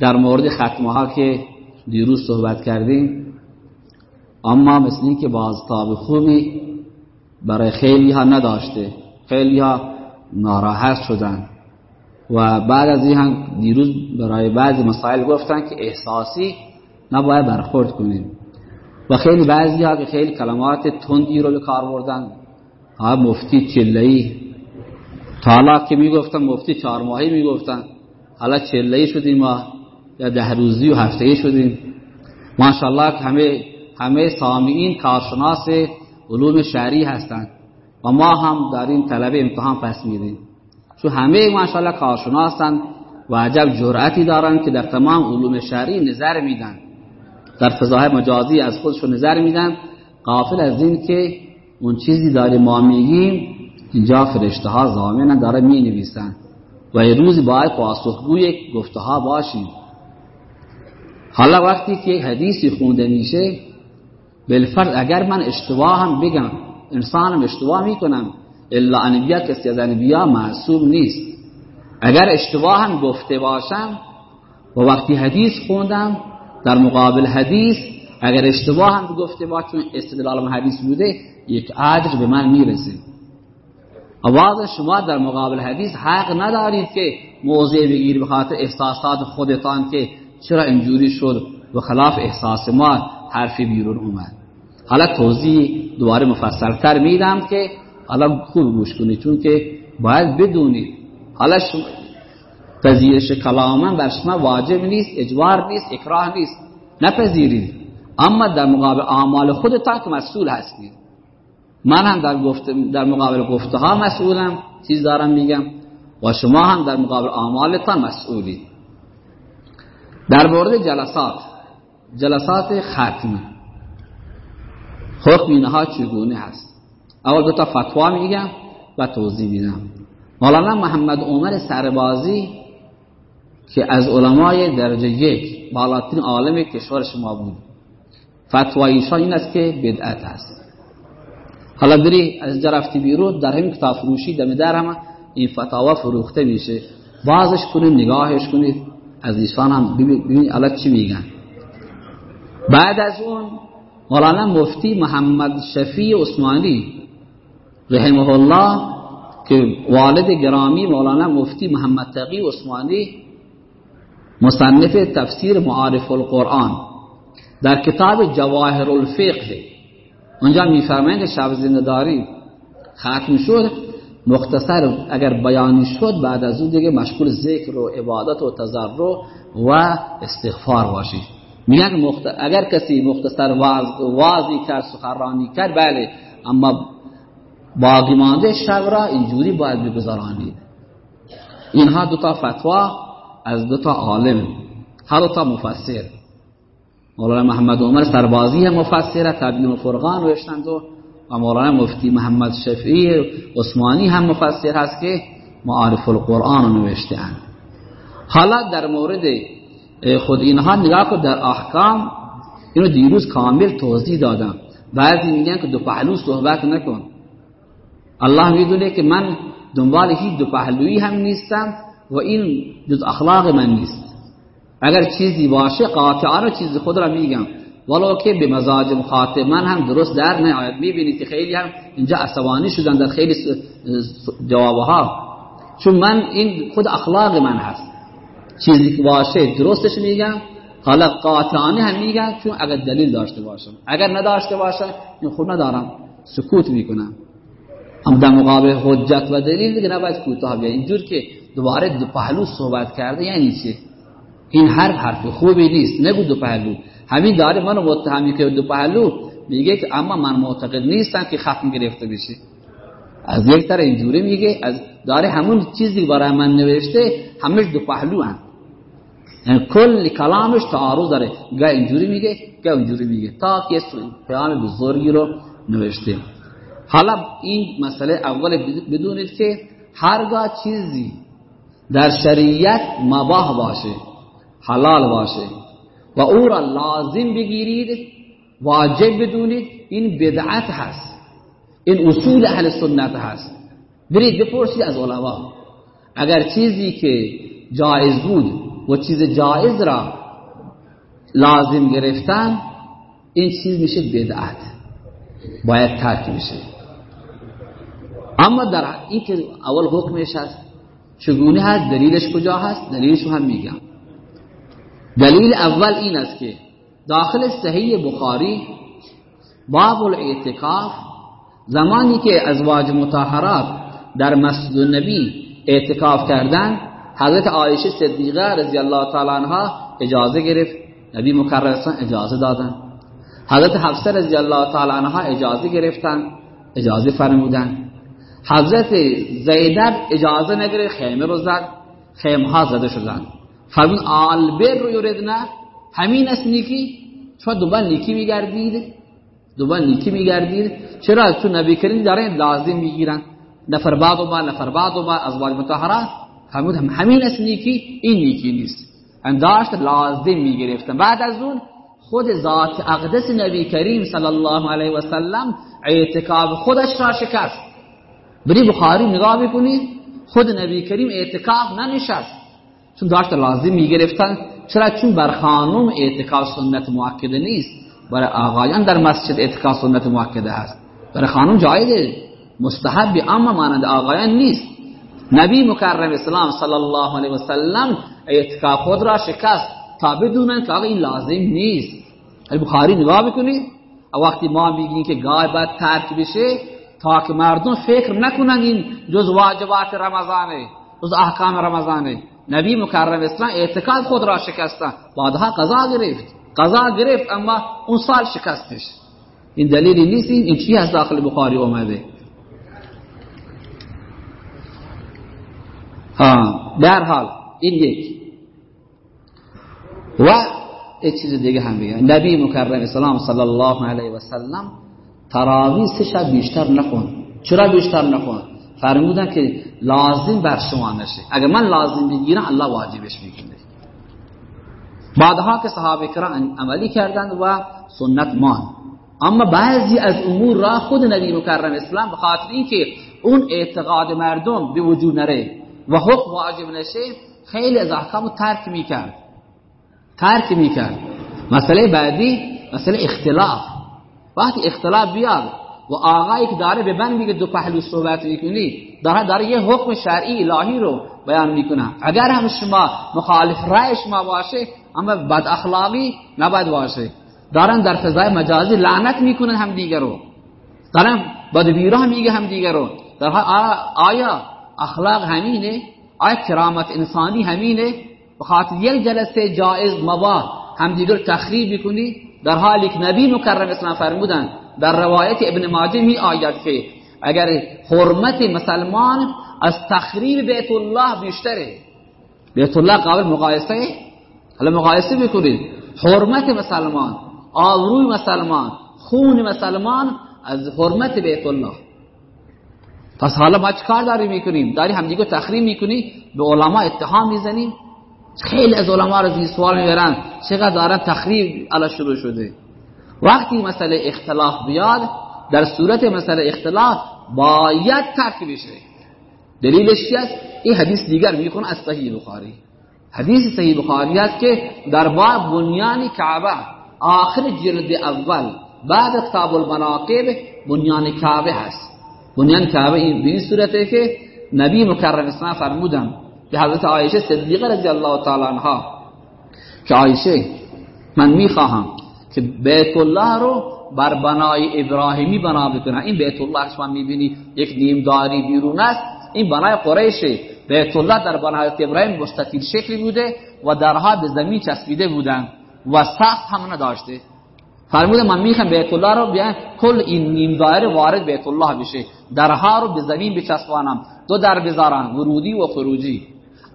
در مورد ختمه ها که دیروز صحبت کردیم اما مثل این که بازتاب خوبی برای خیلی ها نداشته خیلی ها ناراحت شدن و بعد از این هم دیروز برای بعضی مسائل گفتن که احساسی نباید برخورد کنیم. و خیلی بعضی ها که خیلی کلمات تندی رو به کار بردن. ها مفتی چلهی تا که می‌گفتن مفتی چهار ماهی می‌گفتن. حالا چلهی شدیم ما. یا ده روزی و هفته شدیم. ماشاءالله همه همه سامعین کارشناس علوم شهری هستند و ما هم این طلب امتحان پس میدیم چون همه ماشاءالله کارشناسن و عجب جرأتی دارن که در تمام علوم شهری نظر میدن. در فضای مجازی از خودشون نظر میدن. قافل از این که اون چیزی داره ما میگیم اینجا فرشته ها زامنه داره می نویسن و یه روزی باید پاسخگوی گفته ها باشیم. حالا وقتی که حدیثی خونده میشه بالفرد اگر من اشتباه هم بگم انسانم اشتباه می‌کنم الا انبیا کسی از انبیا معصوم نیست. اگر اشتباه هم گفته باشم و وقتی حدیث خوندم در مقابل حدیث اگر اشتباه هم گفته باشم استدلال حدیث بوده یک عجر به من می‌رسه. آواز شما در مقابل حدیث حق ندارید که موضع بگیری به خاطر احساسات خودتان که چرا اینجوری شد و خلاف احساس ما حرفی بیرون اومد؟ حالا توضیح دوباره مفصلتر میدم که حالا خوب گوش کنید چون که باید بدونید. حالا شما پذیرش کلام بر شما واجب نیست اجبار نیست اکراه نیست. نپذیرید. اما در مقابل اعمال خودتان که مسئول هستید. من هم در, در مقابل گفته ها مسئولم چیز دارم میگم. و شما هم در مقابل اعمالتان مسئولید. در مورد جلسات جلسات ختمی حکم اینها چگونه هست؟ اول دو تا فتوا میگم و توضیح میدم. مولانا محمد عمر سربازی که از علمای درجه یک بالاترین عالم کشور شما بود. فتوایشان این است که بدعت است. حالا بری از جرفتی بیرون در همین کتاب فروشی دم در هم این فتاوا فروخته میشه. بازش کنید نگاهش کنید. از هم. ببینید الان چی میگن. بعد از اون مولانا مفتی محمد شفیع عثمانی رحمه الله که والد گرامی مولانا مفتی محمد تقی عثمانی مصنف تفسیر معارف القرآن در کتاب جواهر الفقه. اونجا میفرمایند شب زندداری ختم شد. مختصر اگر بیانی شد بعد از اون دیگه مشغول ذکر و عبادت و تضرع و استغفار باشید میگن مخت... اگر کسی مختصر واز... وازی کرد سخرانی کرد بله اما باقی مانده شب را اینجوری باید بگذارانید. اینها دو تا فتوا از دو تا عالم. هر دو تا مفسر. مولانا محمد عمر سربازی مفسره تبیین فرقان روشتند و مولانا مفتی محمد شفیعی عثمانی هم مفسر هست که معارف القرآن رو نوشته حالا در مورد خود اینها نگاه کن در احکام اینو دیروز کامل توضیح دادم. بعضی میگن که دو پهلو صحبت نکن. الله می‌دونه که من دنبال هیچ دو پهلویی هم نیستم و این جز اخلاق من نیست. اگر چیزی باشه قاطعانه چیز خود را میگم. ولو که به مزاج مخاطب من هم درست در نیاید. می‌بینید که خیلی هم اینجا عصبانی شدن در خیلی جوابها. چون من این خود اخلاق من هست. چیزی که باشه درستش میگم. حالا قاطعانه هم میگم چون اگر دلیل داشته باشم. اگر نداشته باشه این خود ندارم. سکوت می‌کنم. هم در مقابل حجت و دلیل دیگه نباید کوتاه بیا اینجور که دوباره دو پهلو صحبت کرده یعنی چی؟ این حرف حرف خوبی نیست. نگو دو پهلو. همین داره منو متهمی که دو پهلو میگه که اما من معتقد نیستم که ختم گرفته بشه. از یک طرف اینجوری میگه از داره همون چیزی برای من نوشته همش دو پهلو هم یعنی کل کلامش تعارض داره. گه اینجوری میگه گه اینجوری میگه. تا که پیام بزرگی رو نوشته. حالا این مسئله اول بدونید که هرگاه چیزی در شریعت مباح باشه حلال باشه و او را لازم بگیرید واجب بدونید این بدعت هست. این اصول اهل سنت هست. برید بپرسید از علما. اگر چیزی که جایز بود و چیز جایز را لازم گرفتن این چیز میشه بدعت. باید ترک بشه اما در این که اول حکمش هست چگونه هست؟ دلیلش کجا هست؟ دلیلش هم میگم. دلیل اول این است که داخل صحیح بخاری باب الاعتکاف زمانی که ازواج متحرات در مسجد النبی اعتکاف کردن حضرت عایشه صدیقه رضی الله تعالی عنها اجازه گرفت نبی مکرم اجازه دادن. حضرت حفصه رضی الله تعالی عنها اجازه گرفتن اجازه فرمودن. حضرت زینب اجازه نگرفت خیمه رو زد خیمه ها زده شدن فرمون آلبر رو یوردنه همین است نیکی؟ چون دوباره نیکی میگردید. دوباره نیکی میگردید. چرا تو نبی کریم داره لازم می‌گیرن؟ نفر بعد و بعد نفر بعد و بعد ازواج متحرات فرمود همین است نیکی این نیکی نیست. انداشت لازم می‌گرفتن. بعد از اون خود ذات اقدس نبی کریم صلی الله علیه و سلم اعتکاف خودش را شکست. بری بخاری نگاه بکنید خود نبی کریم اعتکاف ننشست. چون داشت لازم می‌گرفتن. چرا؟ چون بر خانم اعتکاف سنت مؤکده نیست. برای آقایان در مسجد اعتکاف سنت مؤکده هست برای خانم جایده مستحب اما مانند آقایان نیست. نبی مکرم اسلام صلی الله علیه و سلم اعتکاف خود را شکست. تا بدونن که این لازم نیست. بخاری نگاه بکنید وقتی ما میگیم که گاه باید ترک بشه تا که مردم فکر نکنن این جز واجبات رمضانه. جز احکام رمضانه نبی مکرم اسلام اعتقاد خود را شکستن بعدها قضا گرفت قضا گرفت اما اون سال شکستش این دلیلی نیست این چی هست داخل بخاری اومده ها در حال این یک و یک چیز دیگه هم بگم نبی مکرم اسلام صلی الله علیه و سلم تراوی سه شب بیشتر نکن چرا بیشتر نکن فرمودن که لازم بر شما نشه. اگر من لازم بگیرم الله واجبش می‌کنه بعدها که صحابه کرام عملی کردند و سنت مان اما بعضی از امور را خود نبی مکرم اسلام به خاطر اینکه اون اعتقاد مردم به وجود نره و حکم واجب نشه خیلی از احکام ترک می‌کرد. ترک می‌کرد. مسئله بعدی مسئله اختلاف. وقتی اختلاف بیاد و آقایی که داره به من میگه دو پهلو صحبت می‌کنی داره داره یه حکم شرعی الهی رو بیان می‌کنه. اگر هم شما مخالف رای شما باشه اما بد اخلاقی نباید باشه. دارن در فضای مجازی لعنت می‌کنن هم دیگر رو. دارن بدبیرا میگه هم دیگر رو. در آیا اخلاق همینه؟ آیا کرامت انسانی همینه؟ بخاطر یک جلسه جائز مباه هم دیگر تخریب بکنی در حالی که نبی مکرم اسلام فرمودن در روایت ابن ماجه می آید که اگر حرمت مسلمان از تخریب بیت الله بیشتره. بیت الله قابل مقایسه؟ حالا مقایسه بکنید. حرمت مسلمان آبروی مسلمان خون مسلمان از حرمت بیت الله. پس حالا ما کار داری می‌کنیم؟ داری همدیگه تخریب می‌کنی به علما اتهام می‌زنیم. خیلی از علما رو سوال می‌برن. چقدر دارن تخریب علا شروع شده؟ وقتی مسئله اختلاف بیاد در صورت مسئله اختلاف باید ترک بشه. دلیلش است؟ این حدیث دیگر می‌خونه از صحیح بخاری. حدیث صحیح بخاری است که در باب بنیان کعبه آخر جلد اول بعد کتاب المناقب بنیان کعبه هست. بنیان کعبه این به این صورته که نبی مکرم اسلام فرمودن به حضرت عایشه صدیقه رضی الله تعالی عنها که عایشه من می‌خواهم که بیت الله رو بر بنای ابراهیمی بنا بکنن. این بیت الله شما می‌بینی یک نیمداری بیرون است. این بنای قریشه. بیت الله در بنای ابراهیم مستطیل شکلی بوده و درها به زمین چسبیده بودن و سقف هم نداشته. فرموده من می‌خوام بیت الله رو بیان کل این نیم دایره وارد بیت الله بشه. درها رو به زمین بچسبانم. دو در بذارم ورودی و خروجی.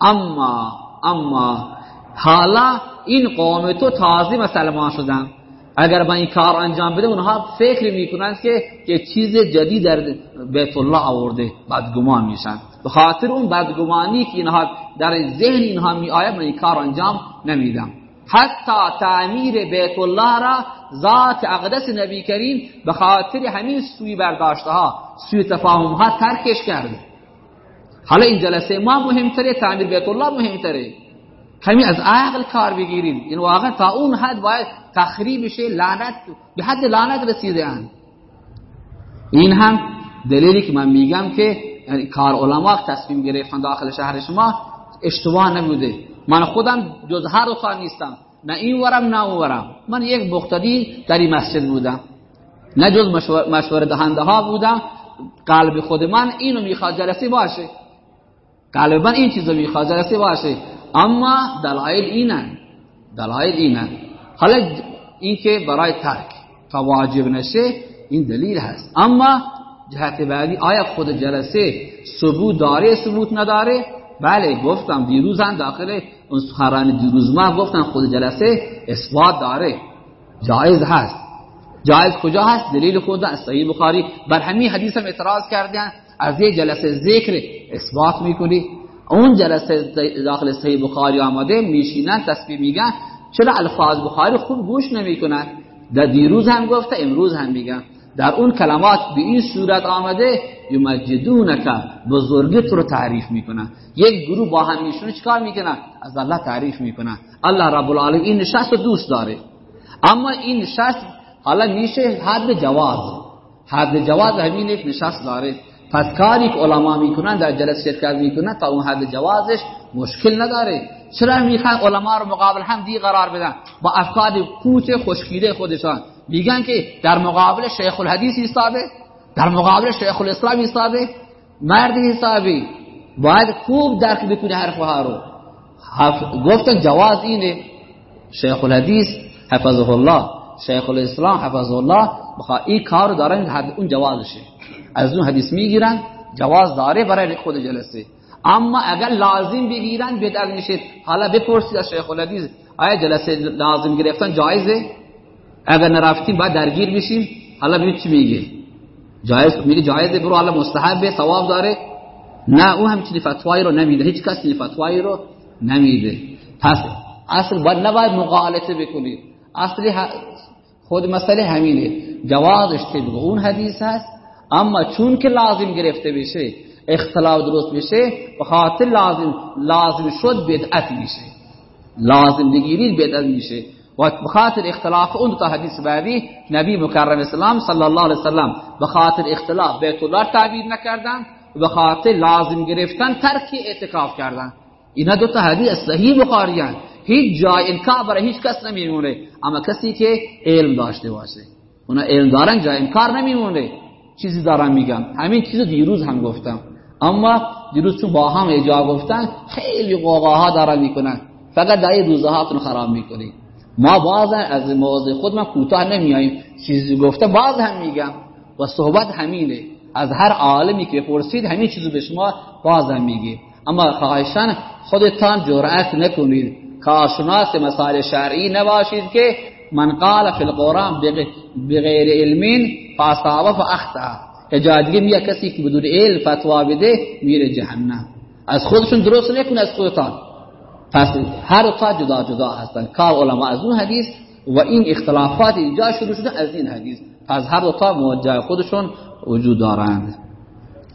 اما اما حالا این قوم تو تازه مسلمان شدن. اگر با این کار انجام بده اونها فکر می‌کنند که یه چیز جدید در بیت الله آورده بدگمان میشن. به خاطر اون بدگمانی که اینها در ذهن اینها می آید من این کار انجام نمیدم. حتی تعمیر بیت الله را ذات اقدس نبی کریم به خاطر همین سوی برداشته ها سوی تفاهم ها ترکش کرده. حالا این جلسه ما مهمتره تعمیر بیت الله مهمتره. کمی از عقل کار بگیرید این واقعا تا اون حد باید تخریب بشه لعنت به حد لعنت رسیده اند. این هم دلیلی که من میگم که یعنی کار علما تصمیم گرفتن داخل شهر شما اشتباه نبوده. من خودم جز هر دو نیستم. نه این ورم نه اون ورم. من یک مقتدی در این مسجد بودم. نه جز مشوره دهنده ها بودم. قلب خود من اینو می‌خواد جلسه باشه. قلب من این چیزو می‌خواد جلسه باشه. اما دلایل اینن. دلایل اینن. حالا این که برای ترک تا واجب نشه این دلیل هست. اما جهت بعدی آیا خود جلسه ثبوت داره ثبوت نداره؟ بله گفتم دیروز هم داخل اون سخنرانی دیروز ما گفتم خود جلسه اثبات داره. جایز هست. جایز کجا هست؟ دلیل خود از صحیح بخاری. بر همین حدیث هم اعتراض کردن. از یه جلسه ذکر اثبات می‌کنی. اون جلسه داخل صحیح بخاری آمده میشینن تسبیح میگن. چرا الفاظ بخاری خوب گوش نمی‌کنن؟ در دیروز هم گفته امروز هم میگن. در اون کلمات به این صورت آمده یمجدونک بزرگت رو تعریف می‌کنن. یک گروه با هم میشونه چیکار می‌کنن؟ از الله تعریف می‌کنن. الله رب العالمین این نشست رو دوست داره. اما این نشست حالا میشه حد جواز. حد جواز همین یک نشست داره. پس کاری که علما می‌کنن در جلسه شرکت می‌کنن تا اون حد جوازش مشکل نداره. چرا می‌خوان علما رو مقابل هم دی قرار بدن؟ با افکار پوچ خشکیده خودشان. میگن که در مقابل شیخ الحدیث ایستاده در مقابل شیخ الاسلام ایستاده مرد حسابی. باید خوب درک بکنی حرفها رو. گفتن جواز اینه. شیخ الحدیث حفظه الله شیخ الاسلام حفظه الله بخواه این کار دارن اون جوازشه. از اون حدیث می‌گیرن جواز داره برای خود جلسه. اما اگر لازم بگیرن بدل میشه حالا بپرسید از شیخ الحدیث آیا جلسه لازم گرفتن؟ جایزه؟ اگر نرفتیم باید درگیر بشیم. حالا ببین چی میگه. جایز میگه جایزه برو حالا مستحبه ثواب داره. نه او همچین فتوایی رو نمیده. هیچ کسی فتوایی رو نمیده. پس اصل باید نباید مقالطه بکنید. اصلی خود مسئله همینه. جوازش طبق اون حدیث هست. اما چون که لازم گرفته بشه اختلاف درست بشه به خاطر لازم لازم شد بدعت میشه لازم بگیرید بدعت میشه و به خاطر اختلاف اون تا حدیث بعدی نبی مکرم اسلام صلی الله علیه وسلم به خاطر اختلاف بیت الله تعبیر نکردن و خاطر لازم گرفتن ترک اعتکاف کردن اینا دو تا حدیث صحیح بخاری هیچ جای انکار برای هیچ کس نمیمونه اما کسی که علم داشته باشه اونا علم دارن جای انکار نمیمونه چیزی دارم میگم همین چیز دیروز هم گفتم. اما دیروز چون با هم اجا گفتن خیلی قوقاها دارن می‌کنن. فقط در این روزهاتون خراب می‌کنی. ما باز از موضوع خود من کوتاه نمیاییم چیزی گفته باز هم میگم. و صحبت همینه. از هر عالمی که پرسید همین چیزو به شما باز هم میگه اما خواهشان خودتان جرأت نکنید. کارشناس مسائل شرعی نباشید که من قال فی القرآن بغیر علمین فاصابه فاخطا که میگه کسی که بدون علم فتوا بده میره جهنم. از خودشون درست نکنه از خودتان. پس هر تا جدا جدا هستن. کار علما از اون حدیث و این اختلافات اینجا شروع شده از این حدیث. پس هر دو تا موجه خودشون وجود دارند.